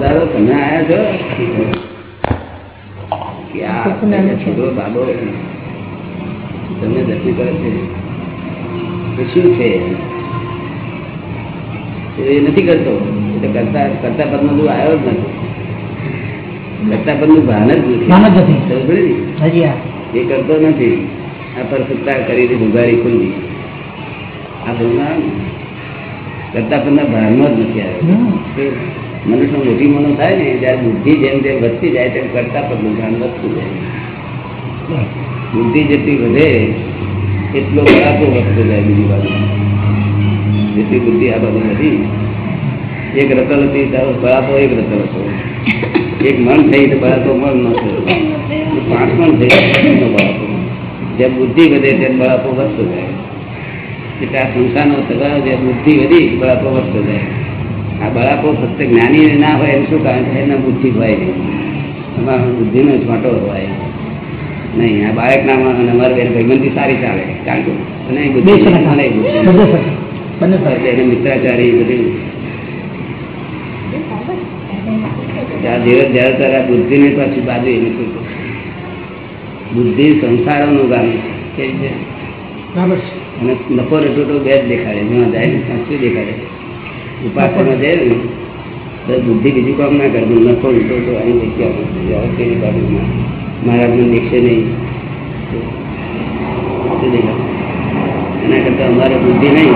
પધારો તમે આવ્યા છો? કે આ છોકરો બાબો તમને દર્શન કરે છે? એ શું છે? એ નથી કરતો. એટલે કરતા કરતા પદ નો આવ્યો જ નથી. કરતા નું ભાન જ આ. એ કરતો નથી. આ પર સત્તા કરીને ખુલ્લી. આ ભૂગા કરતા પદના ભાનમાં જ નથી આવ્યો. મનુષ્ય મોટી મનો થાય ને, જ્યારે બુદ્ધિ જેમ જેમ વધતી જાય તેમ કરતા પદનું જ્ઞાન વધતું જાય. બુદ્ધિ જેટલી વધે, એટલો બળાપો વધતો જાય બીજી બાજુ. જેટલી બુદ્ધિ આ બાજુ વધી, એક રતલ હતી તારો બળાપો એક રતલ હતો. એક મન થઈ તો બળાપો મન ન થયો. પાંચ મણ થઈ તો બળાપો જેમ બુદ્ધિ વધે તેમ બળાપો વધતો જાય. એટલે આ સંસારનો સ્વભાવ જે બુદ્ધિ વધી બળાપો વધતો જાય. આ બળાપો ફક્ત જ્ઞાની ના હોય એમ શું કારણ છે એના બુદ્ધિ હોય નહીં. એમાં બુદ્ધિનો છોટો હોય. નહીં આ બાળકનામાં અને અમારે બેન ભાઈબંધી સારી ચાલે. કારણ કે અને બુદ્ધિ અને બુદ્ધિ. એને મિત્રાચારી બધી ત્યાં ત્યારે બુદ્ધિને પાછી બાજુ એને શું? બુદ્ધિ સંસારોનું ગામ છે. કેવી છે છે. અને નફો રટોટો બે જ દેખાડે. જ્યાં જાય ને શું દેખાડે? ઉપાસના ને તો બુદ્ધિ બીજું કામ ના કરે નફો લીધો તો અહીં જગ્યા તેની મારા મહારાજને દેખશે નહીં. એના કરતા અમારે બુદ્ધિ નહીં.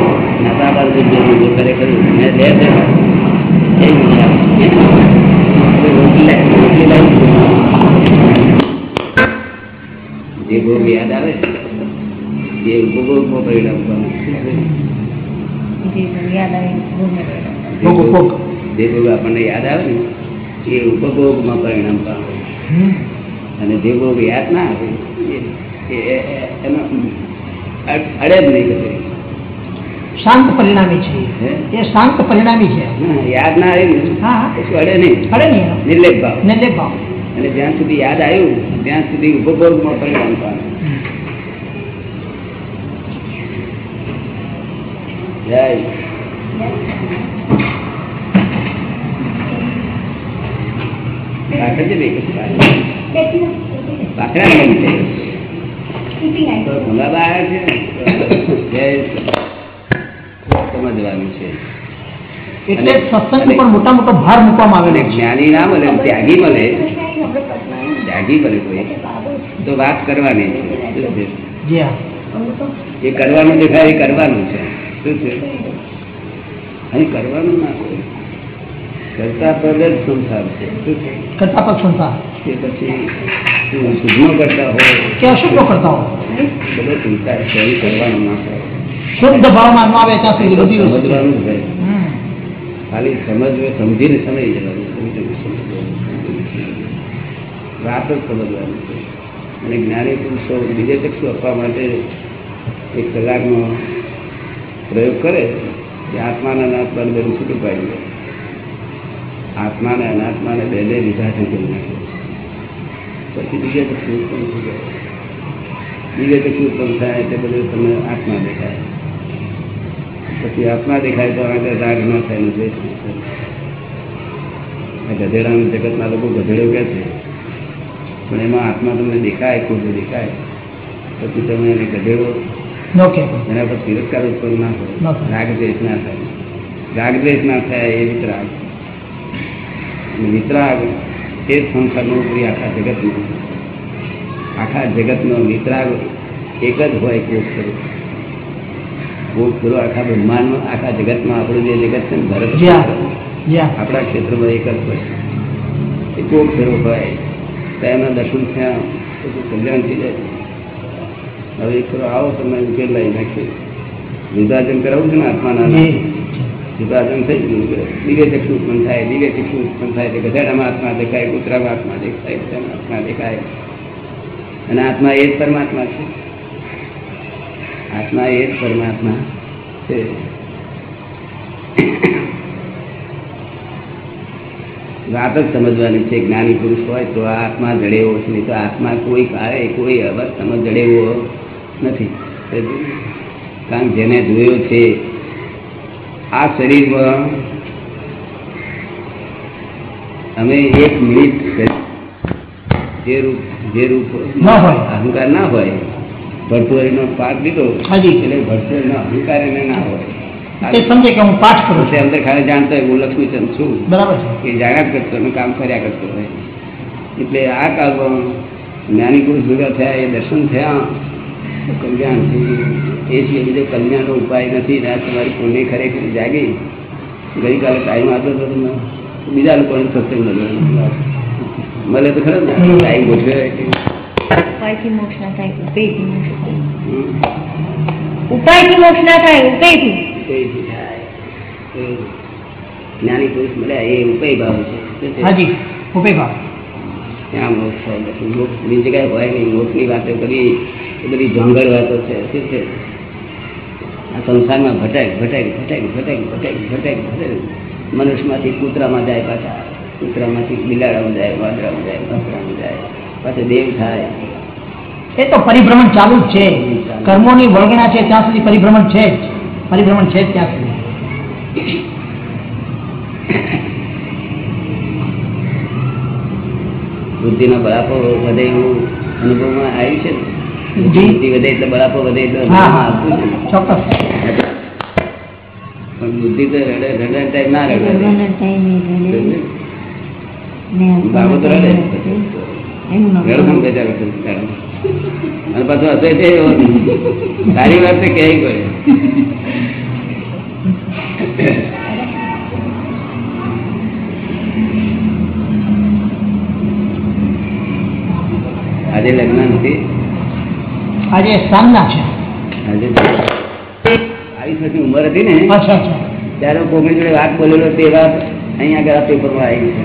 બાદ બુદ્ધિ જો ખરેખર મેં લે. જે ભોગ યાદ આવે, એ ઉપભોગમાં પરિણામ ભોગ. ભોગ- જે ભોગ આપણને યાદ આવે ને એ ઉપભોગમાં પરિણામ પામે. અને જે ભોગ યાદ ના આવે એ- એ- એ- એમાં અડ- જ નહીં શાંત પરિણામી છે. એ શાંત પરિણામી છે. યાદ ના આવે હા હા. અડે નહીં. અડે નહીં. નિર્લેપ ભાવ. નિર્લેપ ભાવ. અને જ્યાં સુધી યાદ આવ્યું ત્યાં સુધી ઉપભોગમાં પરિણામ પામે જય પાછળ છે બે કશું પાછળ. પાછળ કેમ છે તો ભંગાબા આવ્યા છે જય સમજવાનું છે એટલે અને- સત્સંગ ઉપર મોટા મોટો ભાર મૂકવામાં અને આવેલો છે. જ્ઞાની ના મળે ત્યાગી મળે. ત્યાગી મળે કોઈ. તો વાત કરવાની છે. એ કરવાનું દેખાય એ કરવાનું છે. શું છે? અહીં કરવાનું ના હોય કરતા પદ જ સંસાર છે. શું છે? કરતા પગ સંસાર. કે પછી શું શુદ્ધમાં કરતા હોય? કે અશુભનો કરતા હોય? બધો સંસાર છે એ કરવાનું ના હોય. શુદ્ધ ભાવમાં ન આવે ત્યાં સુધી બધી સમજવાનું છે. ખાલી સમજવું સમજીને સમજી જવાનું. વાત જ સમજવાની છે. અને જ્ઞાની પુરુષો બીજે ચક્ષુ આપવા માટે એક કલાકનો પ્રયોગ કરે કે આત્માના અનાત્માને બધું છૂટું પાડી દે આત્માને અનાત્માને બે બે વિભાજન કરી નાખે પછી બીજે ચક્ષુ ઉત્પન્ન થઈ જાય બીજે ચક્ષુ ઉત્પન્ન થાય એટલે બધું તમને આત્મા દેખાય. પછી આત્મા દેખાય તો આગળ રાગ ન થાય દ્વેષ ન થાય. ગધેડાનું જગતના લોકો ગધેડો કહે છે. પણ એમાં આત્મા તમને દેખાય, ખોટું દેખાય. પછી તમે એને ગધેડો એના પર તિરસ્કાર ઉત્પન્ન ના થાય. રાગદ્વેષ ના થાય. રાગદ્વેષ ના થાય એ વિતરાગ. વિતરાગ તે સંસારનો ઉપરી આખા જગતનો. આખા જગતનો વિતરાગ એક જ હોય કોષ ખરો કોષ ખરો. આખા બ્રહ્માંડમાં આખા જગતમાં આપણું જે જગત છે ને ભરત આપણા ક્ષેત્રમાં એક જ હોય. એ કોક ફેરો હોય. તો એમના દર્શન થયા તો કલ્યાણ થઈ જાય. હવે એક આવો તમે ઉકેલ લઈ નાખીએ. વિભાજન કરાવું છે ને આત્માના વિભાજન થઈ ગયું દિવ્ય ચક્ષુ ઉત્પન્ન થાય દિવ્ય ચક્ષુ ઉત્પન્ન થાય તો ગધેડામાં આત્મા દેખાય કૂતરામાં આત્મા દેખાય બધામાં આત્મા દેખાય. અને આત્મા એ જ પરમાત્મા છે. આત્મા એ જ પરમાત્મા છે. વાત જ સમજવાની છે. જ્ઞાની પુરુષ હોય તો આત્મા જડેવો છે નહીં તો આત્મા કોઈ કાળે કોઈ અવસ્થામાં જડેવો નથી. કારણ જેને જોયો છે આ શરીરમાં અમે એક મિનિટ જે રૂપ જે રૂપ અહંકાર ના હોય ભરતુઆરીનો પાઠ લીધો એટલે ભરતુઆરીનો અહંકાર એને ના હોય. સમજે કે હું પાઠ કરું છું. અંદર ખાલી જાણતો હોય હું લક્ષ્મીચંદ છું. બરાબર એ જાણ્યા કરતો અને કામ કર્યા કરતો હોય. એટલે આ કાળમાં જ્ઞાની પુરુષ ભેગા થયા એ દર્શન થયા. કલ્યાણ એ સિવાય બીજો કલ્યાણનો ઉપાય નથી. ને તમારી પુણ્ય ખરેખર જાગી? ગઈકાલે ટાઈમ આપ્યો હતો તમે બીજા લોકોને સત્સંગ મળ્યો મળે તો ખરો ને? ટાઈમ ગોઠવ્યો ઉપાયથી મોક્ષ ના થાય ઉપાયથી મોક્ષ થાય. ઉપાયથી મોક્ષ ના થાય ઉપાયથી ઉપાયથી થાય. જ્ઞાની પુરુષ મળ્યા એ ઉપાય ભાવ છે? હાજી ઉપાય ભાવ. ત્યાં મોક્ષ થાય. મોક્ષ બીજી જગ્યાએ હોય નહીં મોક્ષની વાતો કરી એ બધી જોંગળ વાતો છે. શું છે? આ સંસારમાં ભટાક ભટાક ભટાક ભટાક ભટાક ભટાક ભટાક. મનુષ્યમાંથી કૂતરામાં જાય પાછા. કૂતરામાંથી બિલાડામાં જાય વાદરામાં જાય વાંદરામાં જાય. પાછા દેવ થાય. એ તો પરિભ્રમણ ચાલુ જ છે. કર્મોની વળગણા છે ત્યાં સુધી પરિભ્રમણ છે જ. પરિભ્રમણ છે જ ત્યાં સુધી. બુદ્ધિનો બળાપો વધે એવું અનુભવમાં આવ્યું છે બુદ્ધિ? વધે એટલે બળાપો વધે એટલે ચોક્કસ. પણ બુદ્ધિ તો રડે રડે ટાઈમ ના રડે. ભગવાનના રડે. તો રડે. એનું બેચારો અને પાછો છે સારી વાત છે ક્યાંય કરે આજે લગ્ન નથી. આજે સાંજના છે. આજે આવી વર્ષની ઉંમર હતી ને? ત્યારે કોકની જોડે વાત બોલેલો તે વાત અહીંયા આગળ આ પેપરમાં આવી છે.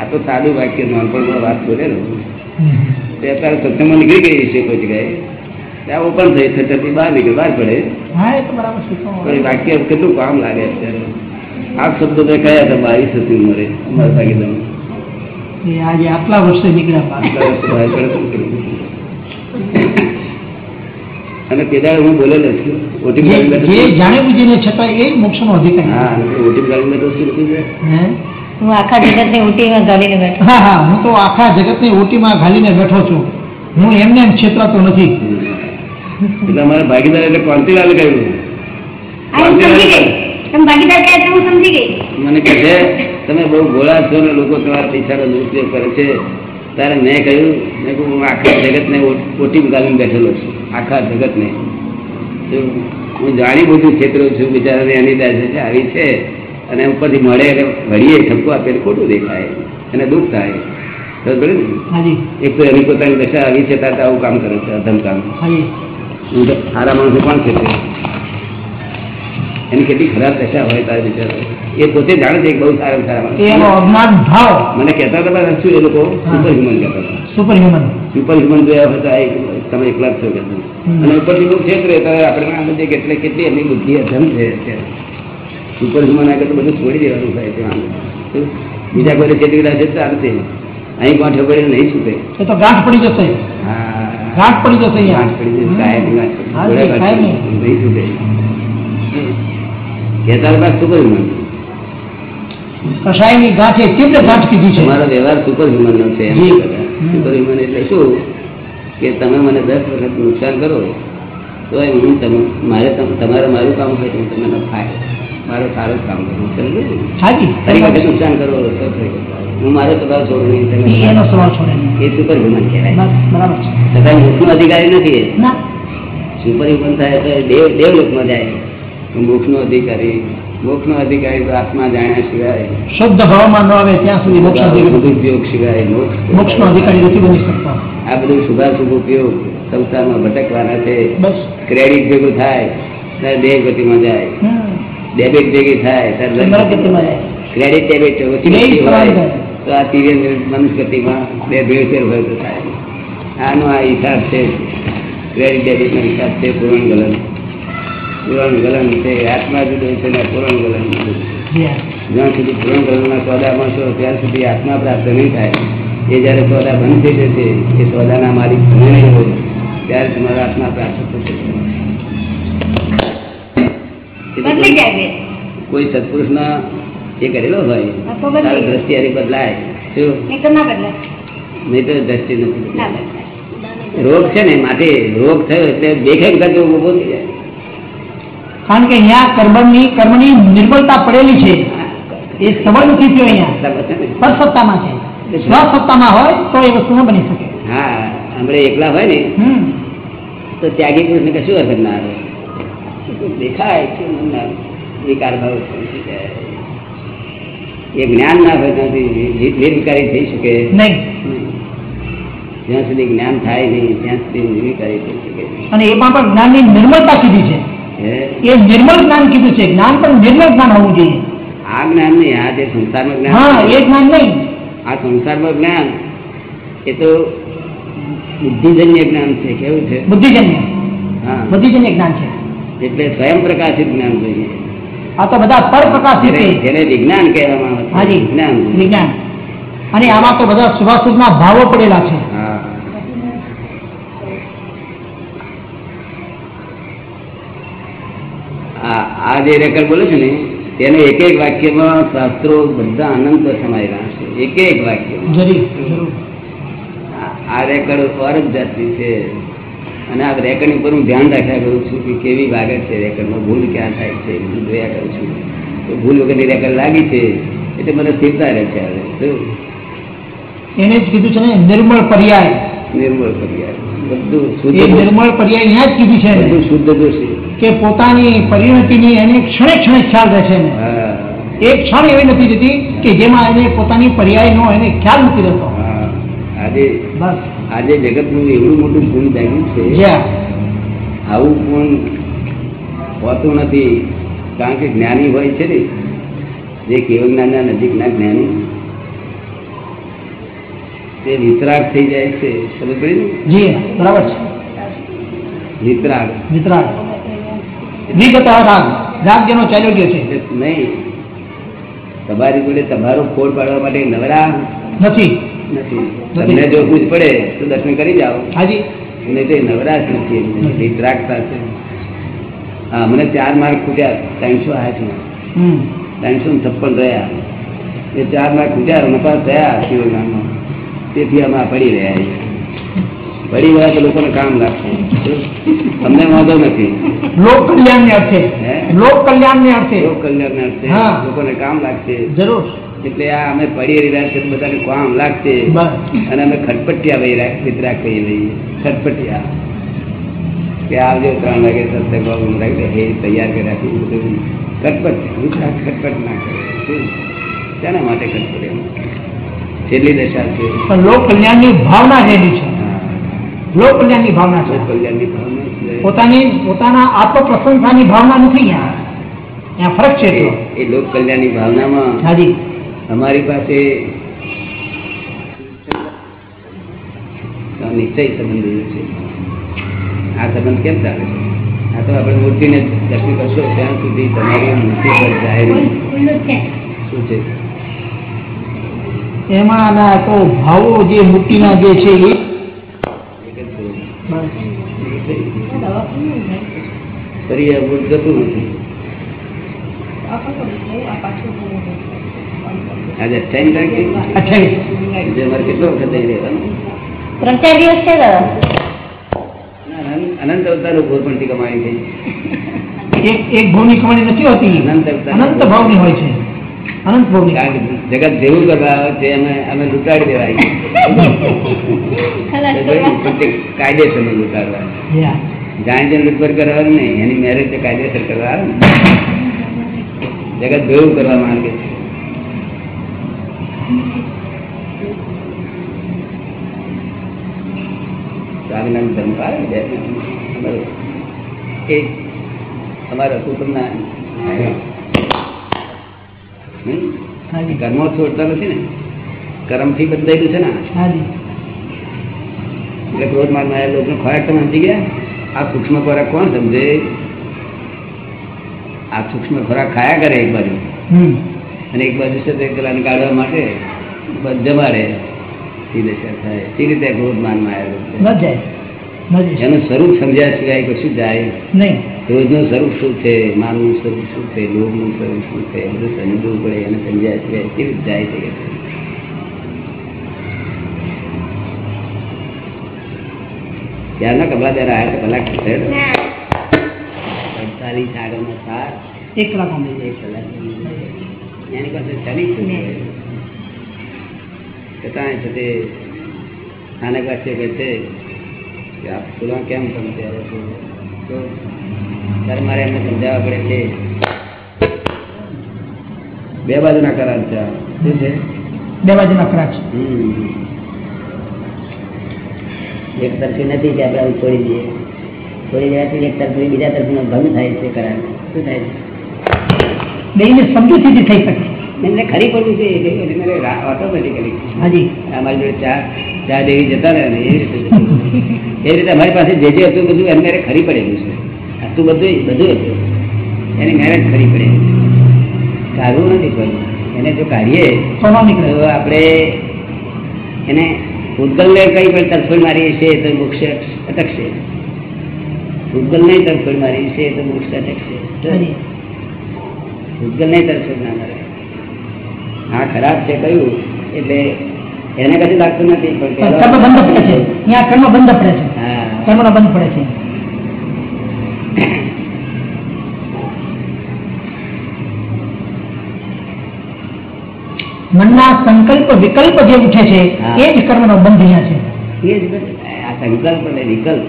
આ તો સાદું વાક્ય નાનપણમાં વાત બોલેલો. તે અત્યારે સત્યમાં નીકળી ગઈ છે કોઈ જગ્યાએ. ત્યાં ઓપન થઈ થતી બહાર નીકળે બહાર પડે. વાક્ય કેટલું કામ લાગે અત્યારે. આ શબ્દો મેં કયા હતા બાવીસ હતી ઉંમરે અમારા ભાગીદાર એ આજે આટલા વર્ષે નીકળ્યા અને તે હું બોલેલો છું. ઓટી જે ગાડી. જાણે બુજીને છતાં એ મોક્ષનો અધિકાર હા અને ઓટી ગાડી તો શું લખ્યું છે. હું? આખા જગતને ઉટીમાં ગાલીને બેઠો. હા હા હું તો આખા જગતની ઓટીમાં ઘાલીને બેઠો છું. હું એમને એમ છેતરાતો નથી. એટલે અમારા ભાગીદાર એટલે કાંતિલાલ કહ્યું. મને કહે છે તમે બહુ ગોળા છો ને લોકો તમારા પૈસાનો દુરુપયોગ કરે છે. ત્યારે મેં કહ્યું મેં કહ્યું હું આખા જગતને ઓટી ગાલીને બેઠેલો છું આખા જગતને. હું જાણી બધું ક્ષેત્રો છું બિચારાને એની દાદા છે આવી છે. અને ઉપરથી મળે એટલે વળીએ ઠપકો આપે ખોટું દેખાય એને દુઃખ થાય. એક તો એની પોતાની દશા આવી છે ત્યારે આવું કામ કરે છે અધમ કામ. સારા માણસો કોણ છે એની કેટલી ખરાબ દશા હોય તારે બિચારો એ પોતે જાણે છે કે બહુ સારા સારા ભાવ. મને કહેતા હતા શું એ લોકો સુપર હ્યુમન કહેતા હતા. સુપર હ્યુમન સુપર હ્યુમન જોયા હતા તમે એકલા છો કે અને ઉપરથી બહુ ક્ષેત્ર ત્યારે આપણે આ બધે કેટલે કેટલી એમની બુદ્ધિ અધમ છે અત્યારે. સુપર હ્યુમન આગળ તો બધું છોડી દેવાનું થાય છે વાંધો બીજા કોઈ છેતરી રહ્યા છે તો ચાલશે અહીં ગાંઠ પડીને નહીં છૂટે. તો ગાંઠ પડી જશે. હા. ગાંઠ પડી જશે. પડી ગાંઠ તીવ્ર ગાંઠ કીધી છે. વ્યવહાર સુપર હ્યુમન નો છે. સુપર હ્યુમન એટલે શું? કે તમે મને દસ વખત નુકસાન કરો તો હું તમે મારે તમ- તમારે મારું કામ હોય તો તમને થાય મારો સારું કામ કરવું સમજો ફરી વખત નુકસાન કરો હું મારો સ્વભાવ છોડું નહીં એનો સ્વભાવ છોડે એ સુપર હ્યુમન કહેવાય બરાબર છતાં મોક્ષનો અધિકારી નથી. સુપર હ્યુમન થાય તો દેવ દેવલોકમાં જાય. મોક્ષનો અધિકારી મોક્ષનો અધિકારી તો આત્મા જાણ્યા સિવાય. શુદ્ધ ભાવમાં ન આવે ત્યાં સુધી મોક્ષ ઉપયોગ સિવાય મોક્ષ મોક્ષનો અધિકારી નથી બની શકતો. આ બધું શુભાશુભ ઉપયોગ સંસારમાં ભટકવાના છે. બસ. ક્રેડિટ ભેગું થાય ત્યારે દેહ ગતિમાં જાય. ડેબિટ ભેગી થાય. ક્રેડિટ ડેબિટ ઓછી હોય. તો આ તિર્ય મનુષ્ય બે ભેળસેળ હોય તો થાય. આનો આ હિસાબ છે ક્રેડિટ ડેબિટનો હિસાબ છે પૂરણ ગલન. પૂરણ ગલન છે આત્મા જુદો છે ને પૂરણ ગલન. જ્યાં સુધી પૂરણ ગલનના સોદા છો ત્યાં સુધી આત્મા પ્રાપ્ત નહીં થાય. એ જ્યારે સોદા બંધ થઈ જશે એ સોદાના માલિક તમે નહીં હોય ત્યારે તમારા આત્મા પ્રાપ્ત થશે. બદલી સત્પુરુષ ના એ કરેલો હોય. તારી દ્રષ્ટિ હારી બદલાય શું? નહીં તો ના દ્રષ્ટિ નથી ના રોગ છે ને માટે રોગ થયો એટલે દેખાય કરતો ઊભો થઈ જાય. કારણ કે અહીંયા કર્મની કર્મની નિર્બળતા પડેલી છે. એ સબળ નથી થયો અહીંયા. સત્તામાં છે. ને? સ્વસત્તામાં હોય તો એ વસ્તુ ન બની શકે. હા હમણાં એકલા હોય ને હમ. તો ત્યાગી પુરુષને કશું અસર ના આવે. દેખાય છે વિકાર ભાવ એ જ્ઞાન ના હોય ત્યાંથી નિ- નિર્વિકારી થઈ શકે. નહીં. જ્યાં સુધી જ્ઞાન થાય નહીં ત્યાં સુધી નિર્વિકારી થઈ શકે. અને એમાં પણ જ્ઞાનની નિર્મળતા કીધી છે. એ નિર્મળ જ્ઞાન કીધું છે. જ્ઞાન પણ નિર્મળ જ્ઞાન હોવું જોઈએ. આ જ્ઞાન નહીં આ જે સંસારમાં જ્ઞાન હા એ જ્ઞાન નહીં. આ સંસારમાં જ્ઞાન એ તો બુદ્ધિજન્ય જ્ઞાન છે. કેવું છે? બુદ્ધિજન્ય. હા. બુદ્ધિજન્ય જ્ઞાન છે. એટલે સ્વયં પ્રકાશિત જ્ઞાન જોઈએ. આ તો બધા પર પ્રકાશિત જેને વિજ્ઞાન કહેવામાં આવે હાજી વિજ્ઞાન વિજ્ઞાન. અને આમાં તો બધા શુભાશુભના ભાવો પડેલા છે. આ જે રેકર્ડ બોલે છે ને તેને એક એક વાક્યમાં શાસ્ત્રો બધા અનંત સમાયેલા છે. એક એક વાક્યમાં. આ- આ રેકર્ડ ફરજ જાતિ છે. અને આ રેકર્ડ ઉપર હું ધ્યાન રાખ્યા કરું છું કે કેવી વાગે છે રેકર્ડમાં ભૂલ ક્યાં થાય છે બધું જોયા કરું છું. તો ભૂલ વગરની રેકર્ડ લાગી છે એટલે મને સ્થિરતા રહે છે હવે એને જ કીધું છે ને નિર્મળ પર્યાય. નિર્મળ પર્યાય. બધું શુદ્ધ નિર્મળ પર્યાય અહીંયા જ કીધું છે. બધું શુદ્ધ દોષી કે પોતાની પરિણતિની એને ક્ષણે ક્ષણે ખ્યાલ રહેશે એક ક્ષણ એવી નથી જતી કે જેમાં એને પોતાની પર્યાયનો એને ખ્યાલ નથી રહેતો. આજે બસ. આજે જગતનું એવડું મોટું ગુણ જાગ્યું છે. આવું ગુણ હોતું નથી. કારણ કે જ્ઞાની હોય છે ને જે કેવળ જ્ઞાનના નજીકના જ્ઞાની. તે વિતરાગ થઈ જાય છે. સમજ પડી જી બરાબર છે. વિતરાગ. વિતરાગ. વિગત રાગ રાગ જેનો ચાલ્યો ગયો છે. નહીં. તમારી જોડે તમારો ફોડ પાડવા માટે નવરા? નથી. તમને જો પૂછ પડે તો દર્શન કરી જાઓ. હાજી. નહીં તો નવરાશ નથી વિતરાગતા છે. હા મને ચાર માર્ક ખૂટ્યા ત્રણસો આઠમાં ત્રણસો ને છપ્પન રહ્યા. એ ચાર માર્ક ખૂટ્યા નપાસ થયા શિવગામમાં તેથી અમે પડી રહ્યા. પડી ગયા તો લોકોને કામ લાગશે. તમને વાંધો નથી. લોક કલ્યાણ ને અર્થે? લોક કલ્યાણ ને અર્થે. લોક કલ્યાણના અર્થે લોકોને કામ લાગશે. જરૂર. એટલે આ અમે પડી રહ્યા છે બધાને કામ લાગશે. અને અમે ખટપટિયા ભાઈ રાખ વિતરાગ કહી લઈએ ખટપટિયા. કે આવજો ત્રણ વાગે સત્સંગ બાબુ રાખી હે તૈયાર કરી રાખી બધું. ખટપટ ખટપટ ના કરે. તેના માટે ખટપટ છેલ્લી દશા છે? પણ લોક કલ્યાણની ભાવના રહેલી છે. લોક કલ્યાણની ભાવના છે. કલ્યાણની ભાવના પોતાની પોતાના આત્મપ્રશંસાની ભાવના નથી ત્યાં ફરક છે એ- એ લોક કલ્યાણની ભાવનામાં હાજી. અમારી પાસે નિશ્ચય સંબંધ છે. આ સંબંધ કેમ ચાલે છે? આ તો આપણે મૂર્તિને દર્શન કરશો ત્યાં સુધી તમારી મૂર્તિ પર જાય શું છે? એમાં તો ભાવો જે મૂર્તિના જે છે એ. ફરી આ જતું નથી. આજે અઠ્યાવીસ તારીખ અઠ્યાવીસ અમારે કેટલો વખત અહીં રહેવાનું? ત્રણ ચાર દિવસ છે દાદા. અનંત અવતાર અવતારો ભોરપણથી કમાણી થઈ. એક એક ભાવની કમાણી નથી હોતી. અનંત અવતાર. અનંત ભાવની હોય છે. અનંત ભાવની જગત જેવું કરવા આવે છે અમે અમે લૂંટાડી દેવાય. કાયદેસર કાયદેસર લૂંટાડવા. જાણી જઈને લૂંટફાટ કરવાનું નહીં એની મેરેજ કાયદેસર કરવા આવે ને. જગત ભેવું કરવા માંગે છે. સ્વામિનારાયણ ધર્મ પાડે ને એક અમારા કુટુંબના કર્મો છોડતા નથી ને? કર્મથી બંધાયેલું છે ને હાજી. એટલે ક્રોધ માર માયા લોકો ખોરાક તમે સમજી ગયા? આ સૂક્ષ્મ ખોરાક કોણ સમજે? આ સૂક્ષ્મ ખોરાક ખાયા કરે એક બાજુ. અને એક બાજુ છે તે પેલાને કાઢવા માટે જમાડે. સી થાય. એ રીતે ક્રોધ એનું સ્વરૂપ સમજ્યા સિવાય કશું જાય નહીં. ક્રોધનું સ્વરૂપ શું છે? માનનું સ્વરૂપ શું છે? લોભનું સ્વરૂપ શું છે? બધું સમજવું પડે એને સમજ્યા સિવાય કેવી રીતે જાય છે. ત્યારના કપડા ત્યારે આવ્યા કલાક અડતાલીસ આગળનો સાર એક કલાક એક કલાક એની પાસે ચાલી શું છતાં છે તે વાસીઓ કહે છે કે આ ફૂલમાં કેમ તમે ત્યારે તો ત્યારે મારે એમને સમજાવવા પડે છે બે બાજુના કરાર છે. શું છે? બે બાજુના કરાર છે. એક તરફી નથી કે આપણે છોડી દઈએ. છોડી દેવાથી એક તરફી બીજા તરફીનો ભંગ થાય છે કરાર. શું થાય છે? બેયને સમજૂતીથી થઈ શકે. એમને ખરી પડવું છે ઓટોમેટિકલી હાજી. અમારી જોડે ચા ચા દેવી જતા રહે ને એ રીતે એ રીતે અમારી પાસે જે જે હતું બધું એની મેરે ખરી પડેલું છે. હતું બધું બધું હતું. એને મેરેજ ખરી પડેલું છે. કાઢવું નથી કોઈ એને જો કાઢીએ તો આપણે એને ભૂતગલને કઈ પણ તરફોડ મારી છે તો મોક્ષ અટકશે. ભૂતગલને તરફોડ મારી છે તો મોક્ષ અટકશે. હાજી નહીં તરફડ ના કરે હા ખરાબ છે કયું એટલે એને કશું લાગતું નથી પણ કર્મ બંધ પડે છે. કર્મ બંધ પડે છે. હા બંધ પડે છે. મનના સંકલ્પ વિકલ્પ જે ઉઠે છે એ જ કર્મનો બંધ અહીંયા છે. એ જ આ સંકલ્પ અને વિકલ્પ.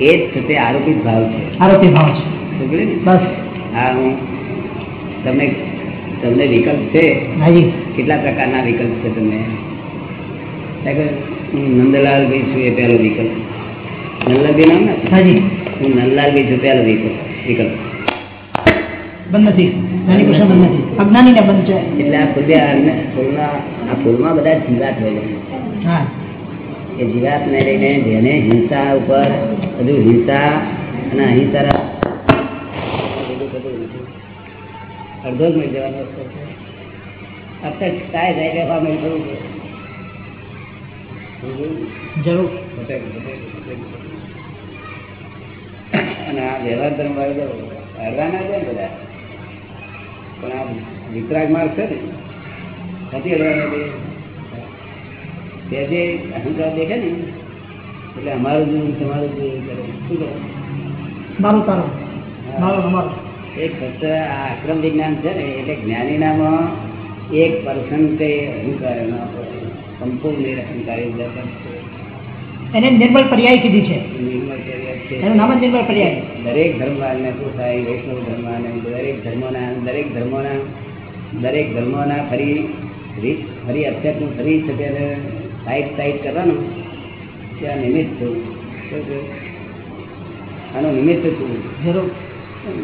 એ જ છે તે આરોપિત ભાવ છે. આરોપી ભાવ છે. બસ. હા હું તમને તમને વિકલ્પ છે? કેટલા પ્રકારના વિકલ્પ છે તમને? નંદલાલ ભાઈ છું એ પહેલો વિકલ્પ. નંદલાલભાઈ નામ ને હાજી. હું નંદલાલભાઈ છું પહેલો વિકલ્પ વિકલ્પ. બંધ નથી. જ્ઞાની પુરુષનો બંધ નથી. અજ્ઞાની ને બંધ છે. એટલે આ ફૂલ્યા ફૂલના આ ફૂલમાં બધા જીવાત હોય છે. હા. એ જીવાતને લઈને જેને હિંસા ઉપર બધું હિંસા અને અહિંસા અડધો જ મળી જવાનો રસ્તો છે. અત્યારે કાય જાય રહેવા અને આ વ્યવહાર ધર્મ વાળો હરવા ના જાય બધા. પણ આ વિતરાગ માર્ગ છે ને નથી હરવાનો તે જે અહંકાર દેખે ને એટલે અમારું જીવન તમારું જીવન કરે મારું તારું. મારું અમારું. એક ફક્ત આક્રમ વિજ્ઞાન છે ને એટલે જ્ઞાનીનામાં એક પર્સન્ટ અહંકાર એનો સંપૂર્ણ નિરહંકારી એને નિર્મળ પર્યાય કીધી છે. નિર્મળ પર્યાય છે. એનું નામ જ નિર્મળ પર્યાય. દરેક ધર્મવાળને થાય? વૈષ્ણવ ધર્મને દરેક ધર્મોના દરેક ધર્મોના દરેક ધર્મોના ફરી રીત ફરી અત્યારનું ફરી છે ત્યારે સાઈડ સાઈડ કરવાનું. ત્યાં નિમિત્ત છે આનું નિમિત્ત છું જરૂર. મને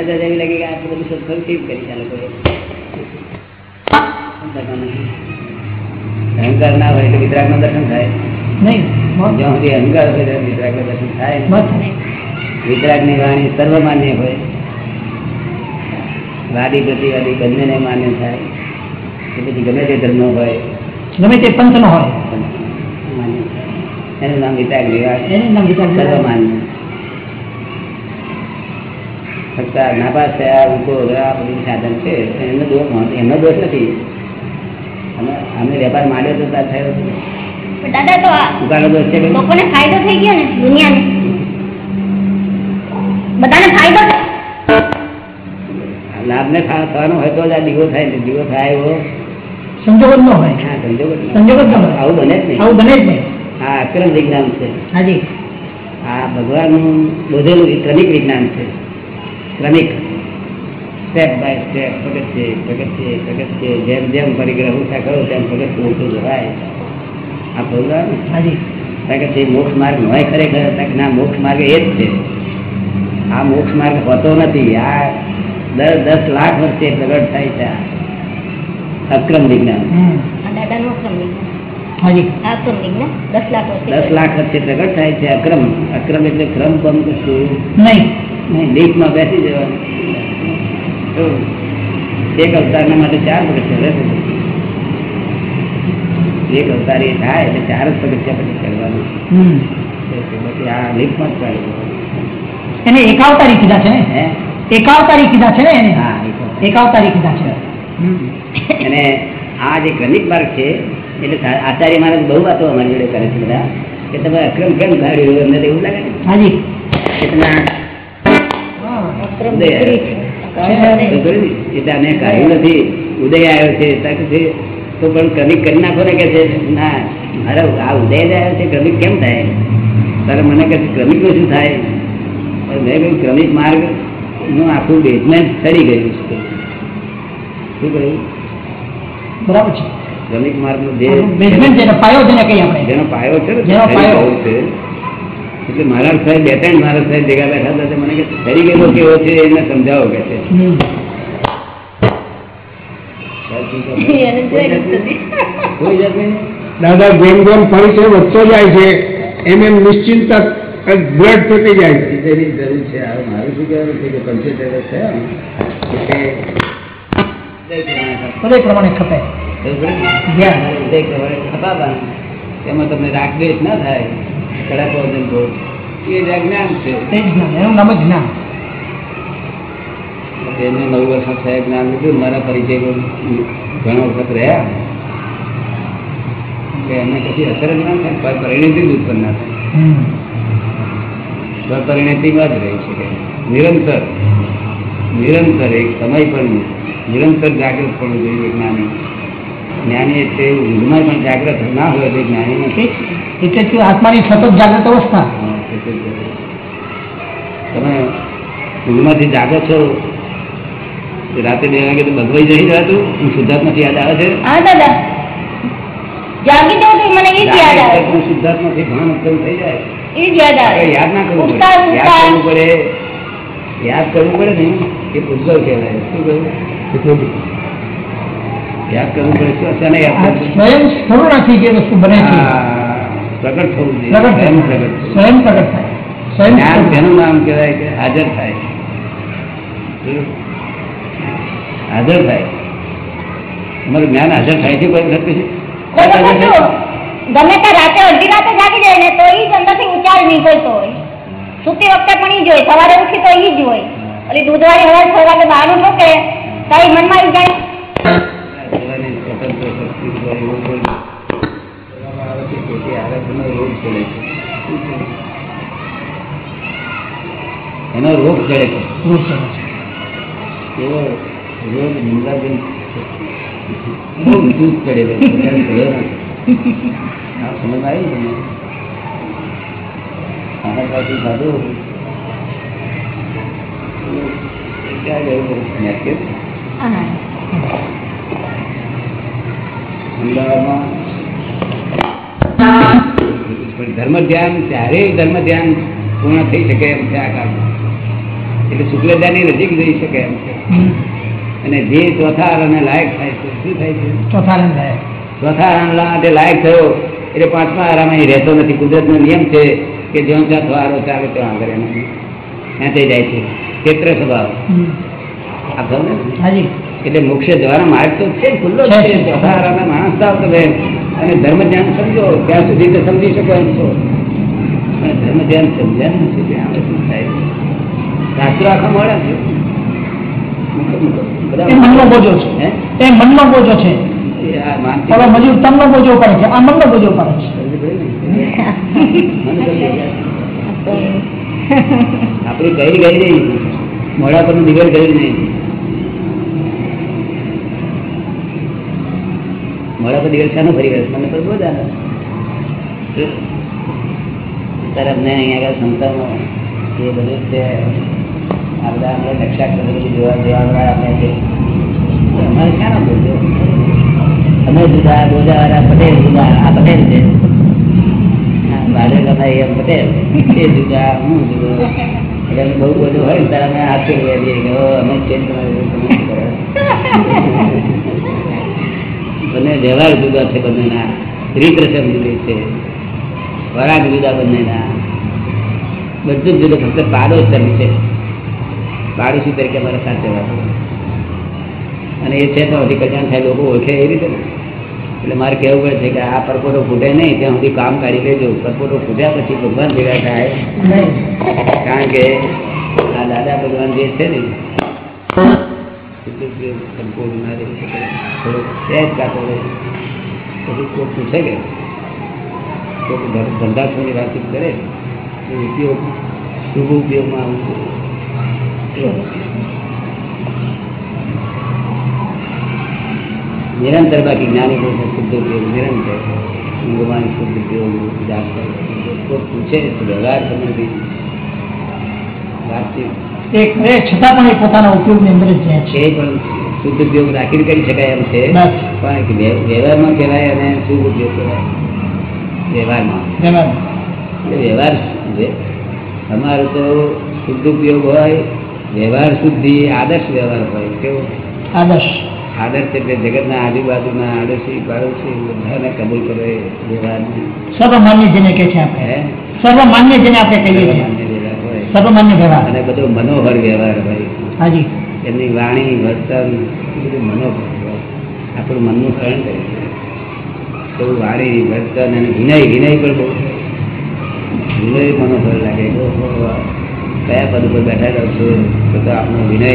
તો એવી લાગી કે આટલું બધું શોધખોળ કેમ કરી આ અહંકાર ના હોય એટલે વિતરાગનું દર્શન થાય જ્યાં સુધી અહંકાર હોય ત્યાં વિતરાગનું દર્શન થાય વિતરાગની વાણી સર્વમાન્ય હોય વાદી પ્રતિવાદી બંનેને માન્ય થાય કે પછી ગમે તે ધર્મ હોય ગમે તે પંથનો હોય એનું નામ ગીતા એનું નામ વિચાર સર્વમાન્ય ફક્ત નાપાસ થયા ઊંચો આ બધું સાધન છે એમનો દોષ. એમનો દોષ નથી અમે અમે વેપાર માંડ્યો તો ત્યાં થયો દાદા તો દોષ છે લોકોને ફાયદો થઈ ગયો ને દુનિયાને બધાને ફાયદો લાભને થવાનો હોય તો જ આ દીવો થાય દીવો થાય એવો સંજોગ ન હોય સંજોગ આવું બને જ નહીં આવું બને જ નહીં આ અક્રમ વિજ્ઞાન છે. હાજી. આ ભગવાનનું બોધેલું ક્રમિક વિજ્ઞાન છે. ક્રમિક. સ્ટેપ બાય સ્ટેપ પગથિયે પગથિયે પગથિયે જેમ જેમ પરિગ્રહ ઉઠા કરો તેમ પગથિયું ઊંચું જવાય. આ ભગવાન હાજી. કારણ કે મોક્ષ માર્ગ હોય ખરેખર ના મોક્ષ માર્ગ એ જ છે. આ મોક્ષ માર્ગ હોતો નથી. આ દર દસ લાખ વર્ષે પ્રગટ થાય છે આ અક્રમ વિજ્ઞાન. દસ લાખ વર્ષે પ્રગટ થાય છે અક્રમ. અક્રમ એટલે ક્રમ બમ કશું નહીં. નહીં લીકમાં બેસી જવાનું. તો એક અવતારના માટે ચાર પગથિયા રહેશે એક અવતારી થાય એટલે ચાર જ પગથિયા પછી કરવાનું પછી આ લીફમાં જ ચાલુ એને એકાવતારી કીધા છે ને? એકાવતારી કીધા છે ને એને? હા. એકાવતારી કીધા છે. હમ. અને આ જે ક્રમિક માર્ગ છે એટલે આચાર્ય મહારાજ બહુ વાતો અમારી જોડે કરે છે બધા કે તમે અક્રમ કેમ કાઢ્યું અમને એવું લાગે ને હાજી. કે તમે અક્રમ ઉદય વિપરીત. તો ખરું ને? એટલે અમે કાઢ્યું નથી. ઉદય આવ્યો છે તાર છે, તો પણ ક્રમિક કરી નાખો ને કે છે ના મારે આ ઉદય આવ્યો છે ક્રમિક કેમ થાય? તારે મને કહે છે ક્રમિક શું થાય? મેં કહ્યું ક્રમિક માર્ગનું આખું બેઝમેન્ટ સડી ગયું છે. શું કહ્યું? બરાબર છે. ક્રમિક માર્ગ નો જેને કહીએ આપણે. જેનો પાયો છે જેનો પાયો. છે. એટલે મહારાજ સાહેબ બે ત્રણ મહારાજ સાહેબ ભેગા બેઠા હતા મને કે તરી ગયેલો કેવો છે એને સમજાવો કે છે. દાદા જેમ જેમ પરિચય વધતો જાય છે એમ એમ નિશ્ચિંતતા દ્રઢ થતી જાય છે. તેની જરૂર છે. હવે મારું શું કહેવાનું છે કે પંચોતેર વર્ષ થયા પ્રમાણે ખપે. તેમાં તમને રાગદ્વેષ ના થાય. કડાકો જંતો એ જ આ જ્ઞાન છે. એનું નામ જ્ઞાન. એને નવ વર્ષ થયા જ્ઞાન લીધું. મારા પરિચય ઘણો વખત રહ્યા. એટલે એમને કશી અસર જ ના થાય. પર પરિણતિ જ ઉત્પન્ન ના થાય. પરિણતિમાં જ રહી શકે. નિરંતર. નિરંતર એક સમય પણ નિરંતર જાગૃત પણ જોઈએ જ્ઞાની જ્ઞાની એટલે ઊંઘમાં પણ જાગ્રત ના હોય તો જ્ઞાની નથી એટલે કે આત્માની સતત જાગ્રત અવસ્થા. તમે ઊંઘમાંથી જાગો છો રાતે બે વાગે તો બગવાઈ જઈ જવાતું હું શુદ્ધાત્માથી યાદ આવે છે? હા દાદા. જાગી જાઉં તો મને એ જ યાદ આવે. હું શુદ્ધાત્માથી ભાન ઉત્પન્ન થઈ જાય. એ જ યાદ આવે. આપણે યાદ ના કરવું પડે. યાદ કરવું પડે. યાદ કરવું પડે ને એ પૂતગલ કહેવાય. શું કહ્યું? યાદ કરવું પડે શું સ્વયં સ્ફુરણાથી જે વસ્તુ બને છે. પ્રગટ થવું જોઈએ પ્રગટ સ્વયં થાય પ્રગટ સ્વયં પ્રગટ થાય. સ્વયં જ્ઞાન જેનું નામ કહેવાય કે હાજર થાય. હાજર થાય. તમારું જ્ઞાન હાજર થાય છે કોઈ વખત પછી? ગમે તે રાતે અડધી રાતે જાગી જાય ને તો એ જ અંદરથી ઉચ્ચાર નીકળતો હોય સુતી વખતે પણ એ જ હોય સવારે ઉઠી તો એ જ હોય. એટલે દૂધવાળી હવા છ વાગે બહારનું ઠોકે તો તારી મનમાં એ જાય ચડે છે. એનો રોગ ચડે છે. કરે એવો રોગ નિંદાબેન બહુ દૂધ ચડેલો આ સમજ આવી તમને? આના પાછું ખાધું ક્યાં કે અમદાવાદમાં ધર્મ ધ્યાન ત્યારે ધર્મ ધ્યાન પૂર્ણ થઈ શકે એમ છે આ કાળમાં. એટલે શુક્લદાની નજીક જઈ શકે એમ છે. અને જે ચોથા લાયક થાય છે શું થાય છે? ચોથા ચોથા લાયક થયો એટલે પાંચમા આરામ અહીં રહેતો નથી. કુદરતનો નિયમ છે કે જ્યાં ત્યાં થવારો ચાલે ત્યાં આગળ એનો થઈ જાય છે. ક્ષેત્ર સ્વભાવ. આ ખબર ને? એટલે મોક્ષે જવાનો માર્ગ તો છે ખુલ્લો છે. ચોથા આરામે માણસ થાવ તમે અને ધર્મ ધ્યાન સમજો ત્યાં સુધી તો સમજી શકો એમ છો. પણ ધર્મ ધ્યાન સમજ્યા નથી ત્યાં શું થાય? શાસ્ત્રો આખા મળે છે. મનનો બોજો છે? એ મનનો બોજો છે. મજૂર પડે છે આ મનનો બોજો પડે છે. આપડી કઈ ગઈ નહીં મોડા પર દિવેલ ગઈ નહીં મોડા પર દિવેલ શાનો ફરી ગયો મને પર બહુ જ આનંદ. ત્યારે અમને અહીંયા આગળ સંસ્થામાં એ બધું જ છે. આ બધા આપણે નકશા કરેલું જોવા જોવા આપણે છે અમારે શાનો બોલજો અમે જુદા ગોજાવાળા પટેલ જુદા આ પટેલ છે. ભાડે કમાઈ એમ પટેલ. એ જુદા હું જુદો. એટલે અમે બહુ બધું હોય ને ત્યારે અમે હાથ ફેરવી દઈએ કે "ઓ, અમે જ છે બંને વ્યવહાર જુદા છે બંનેના રીત રસમ જુદી છે વરાગ જુદા બંનેના. બધું જુદું ફક્ત પાડો જ ધર્મ છે. પાડોશી તરીકે અમારે વાતો અને એ છે તો હજી કલ્યાણ થાય લોકો ઓળખે એ રીતે એટલે મારે કહેવું પડે છે કે આ પરપોટો ફૂટે નહીં ત્યાં સુધી કામ કાઢી લેજો. પરપોટો ફૂટ્યા પછી ભગવાન ભેગા થાય. કારણ કે આ દાદા ભગવાન જે છે ને કાચો પછી કે કોઈ ધં- ધંધાર્થોની વાતચીત કરે, તો ઉપયોગ શુભ ઉપયોગમાં આવું નિરંતર બાકી જ્ઞાની પુરુષ શુદ્ધ ઉપયોગ નિરંતર, ભગવાન શુદ્ધ ઉપયોગ કરે. કોઈ પૂછે તો વ્યવહાર સંબંધી વાતચીત એ કરે છતાં પણ એ પોતાના ઉપયોગની અંદર જ છે. એ પણ શુદ્ધ ઉપયોગ રાખીને કરી શકાય એમ છે. પણ વ્યવહારમાં કહેવાય અને શુભ ઉપયોગ કહેવાય. વ્યવહારમાં. વ્યવહાર અમારો તો શુદ્ધ ઉપયોગ હોય વ્યવહાર શુદ્ધિ આદર્શ વ્યવહાર હોય. કેવો? આદર્શ. આદર્શ એટલે જગતના આજુબાજુના આદર્શી પાડોશી બધાને કબૂલ કરે વ્યવહારને. સર્વમાન્ય જેને કહે છે આપણે. સર્વમાન્ય જેને આપણે કહીએ છીએ. સર્વમાન્ય વ્યવહાર. અને બધો મનોહર વ્યવહાર ભાઈ હાજી. એમની વાણી વર્તન બધું મનોહર આપણું મનનું હરણ કરે છે. વાણી વર્તન અને વિનય વિનય પણ બહુ વિનય મનોહર લાગે. કયા પદ ઉપર બેઠા જાવ છો? તો તો આપણો વિનય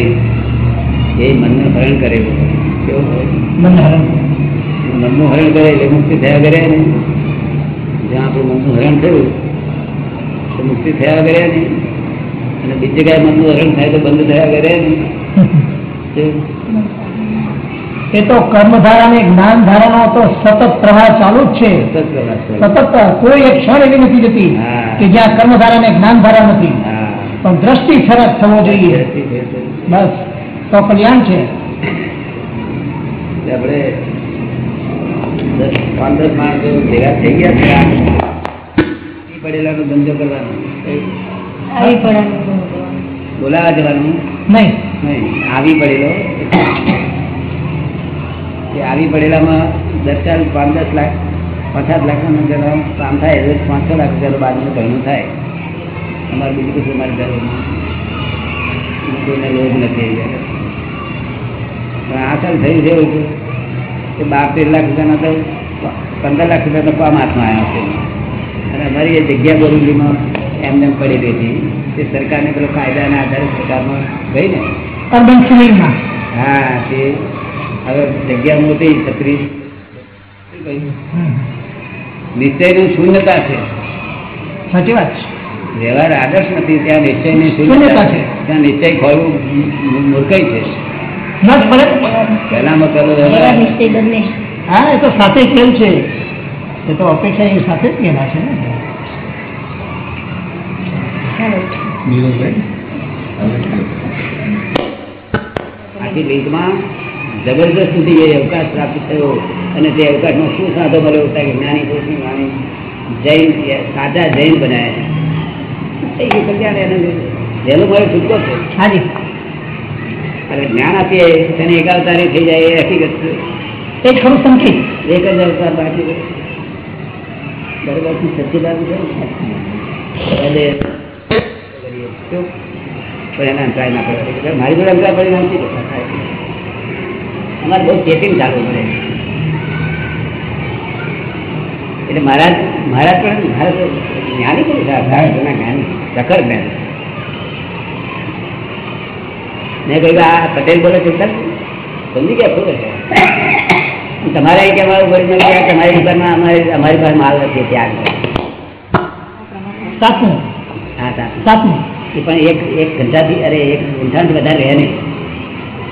એ મનનું હરણ કરે કેવું મન હરણ મનનું હરણ કરે એટલે મુક્તિ થયા કરે ને જ્યાં આપણું મનનું હરણ થયું તો મુક્તિ થયા કર્યા ને અને બીજી જગ્યાએ મનનું હરણ થાય તો બંધ થયા કરે. એ તો કર્મધારા ને જ્ઞાન ધારાનો તો સતત પ્રવાહ ચાલુ જ છે. સતત કોઈ એક ક્ષણ એવી નથી જતી કે જ્યાં કર્મધારા ને જ્ઞાન ધારા નથી પણ દ્રષ્ટિ ફરક થવો જોઈએ. બસ. તો કલ્યાણ છે. આપણે દસ માણસ ભેગા થઈ ગયા છે. આવી પડેલાનો ધંધો કરવાનો. આવી બોલાવા જવાનું? નહીં. નહીં. આવી પડેલો. એ આવી પડેલામાં દસ ચાર પાંચ દસ લાખ પચાસ લાખનો જરા કામ થાય એટલે પાંચ છ લાખ રૂપિયાનું બાજુનું ઘરનું થાય. અમારે બીજું કશું અમારે જરૂર. કોઈને લોભ નથી પણ આસલ થયું છે એવું કે બાર તેર લાખ રૂપિયાના તો પંદર લાખ રૂપિયા તો કામ હાથમાં આવ્યા છે. અને અમારી એ જગ્યા બોરીલીમાં એમને એમ પડી રહી હતી. તે સરકારને પેલો કાયદાના આધારે સરકારમાં ગઈ ને? અર્બન સિવિલમાં હા તે હવે જગ્યા મોટી છત્રીસ. નિશ્ચયની શૂન્યતા છે. સાચી વાત છે. વ્યવહાર આદર્શ નથી ત્યાં નિશ્ચયની શૂન્યતા શૂન્યતા છે. ત્યાં નિશ્ચય ખોલવું મૂર્ખાઈ છે. ન પહેલામાં નિશ્ચય બંને. હા એ તો સાથે કેમ છે. એ તો અપેક્ષા એ સાથે જ કહેલા છે ને. આખી લિંકમાં જબરદસ્ત સુધી એ અવકાશ પ્રાપ્ત થયો અને તે અવકાશમાં શું સાધો મળ્યો હતા કે જ્ઞાની પુરુષની વાણી જૈન સાચા જૈન કલ્યાણ એને વહેલો મળે છૂટકો છે. હાજી. અને જ્ઞાન આપીએ તેને એકાવતારી થઈ જાય એ હકીકત છે. એ ખરું સંકેત એક જ અવતાર બાકી. બરોબર સચ્ચી છે એટલે? પણ એના અંતરાય ના પડે. મારી જોડે અંતરાય પડી નથી અમારે બહુ ચેટિંગ ચાલુ પડે. એટલે મહારાજ મહારાજ પણ મહારાજ જ્ઞાની આ જ્ઞાની. સખર જ્ઞાન. મેં કહ્યું આ પટેલ બોલે છે સર સમજી ગયા ખબર છે? તમારે કે અમારું આવું નથી? તમારી દુકાનમાં અમારી અમારી પાસે માલ નથી ત્યાં સાતમું હા સાતમું એ પણ એક એક ઘંટાથી અરે એક ઘંટાથી વધારે રહે નહીં.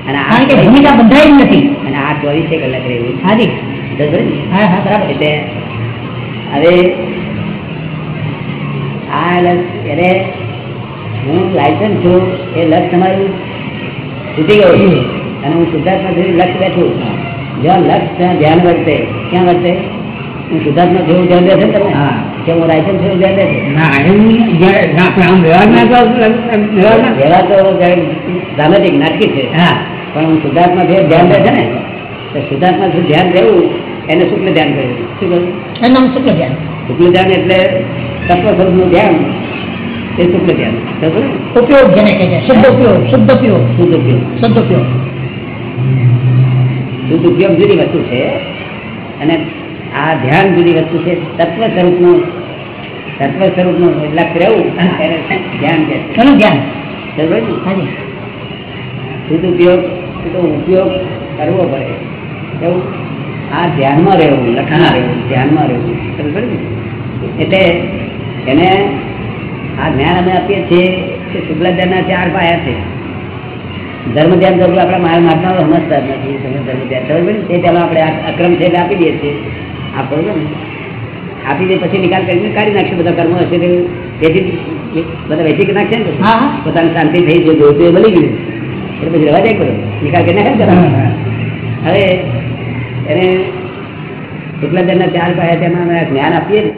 અને આ કે ભૂમિકા બંધાઈ નથી. અને આ ચોવીસે કલાક રહેવું હાજી. બરાબર હા હા બરાબર. એટલે હવે આ લક્ષ એટલે હું લાયસન્સ છું એ લક્ષ તમારું છૂટી ગયું. છે અને હું શુદ્ધાત્મા સુધી લક્ષ બેઠું. જ્યાં લક્ષ ત્યાં ધ્યાન વર્તે ક્યાં વર્તે? હું શુદ્ધાત્મા જેવું ધ્યાન બેઠે તમે તમને કે હું લાયસન્સ જેવું ધ્યાન બેસે. ના એમ જ્યારે આપણે આમ વ્યવહારના તો વ્યવહાર તો ડ્રામેટિક નાટકી છે હા. પણ હું સિદ્ધાર્થમાં જે ધ્યાન રહે છે ને તો સિદ્ધાર્થમાં શું ધ્યાન રહેવું એને શુક્લ ધ્યાન કહ્યું શું કહ્યું? એનું નામ શુક્લ ધ્યાન? શુક્લ ધ્યાન એટલે તત્વ સ્વરૂપનું ધ્યાન એ શુક્લ ધ્યાન. ઉપયોગ જેને કહે છે શુદ્ધ ઉપયોગ શુદ્ધ ઉપયોગ. શુદ્ધ ઉપયોગ. શુદ્ધ ઉપયોગ. શુદ્ધ ઉપયોગ જુદી વસ્તુ છે અને આ ધ્યાન જુદી વસ્તુ છે તત્વ સ્વરૂપનું તત્વ સ્વરૂપનું લક્ષ રહેવું એને ધ્યાન કે ધ્યાન. ને? શુદ્ધ ઉપયોગ ઉપયોગ કરવો પડે. એવું? આ ધ્યાનમાં રહેવું લખાણ રહેવું ધ્યાનમાં રહેવું. ને? એટલે એને આ જ્ઞાન અમે આપીએ છીએ કે શુક્લાચાર્યના ચાર પાયા છે. ધર્મ ધ્યાન કરવું આપણા માર મારનારો સમજતા નથી. ધર્મ ધ્યાન ખબર ને? તે પહેલાં આપણે આ અક્રમ છે આપી દઈએ છીએ. આ ને આપી દે પછી નિકાલ કરીને કાઢી નાખશે બધા કર્મો. હશે તે વેચી બધા વેચી નાખશે ને. પોતાની શાંતિ થઈ જોઈતું એ બની ગયું. એટલે પછી રવા જાય કરો નિકાલ કરીને નાખે હવે એને શુક્લાચાર્યના ચાર પાયા તેમાં અમે જ્ઞાન આપીએ ને.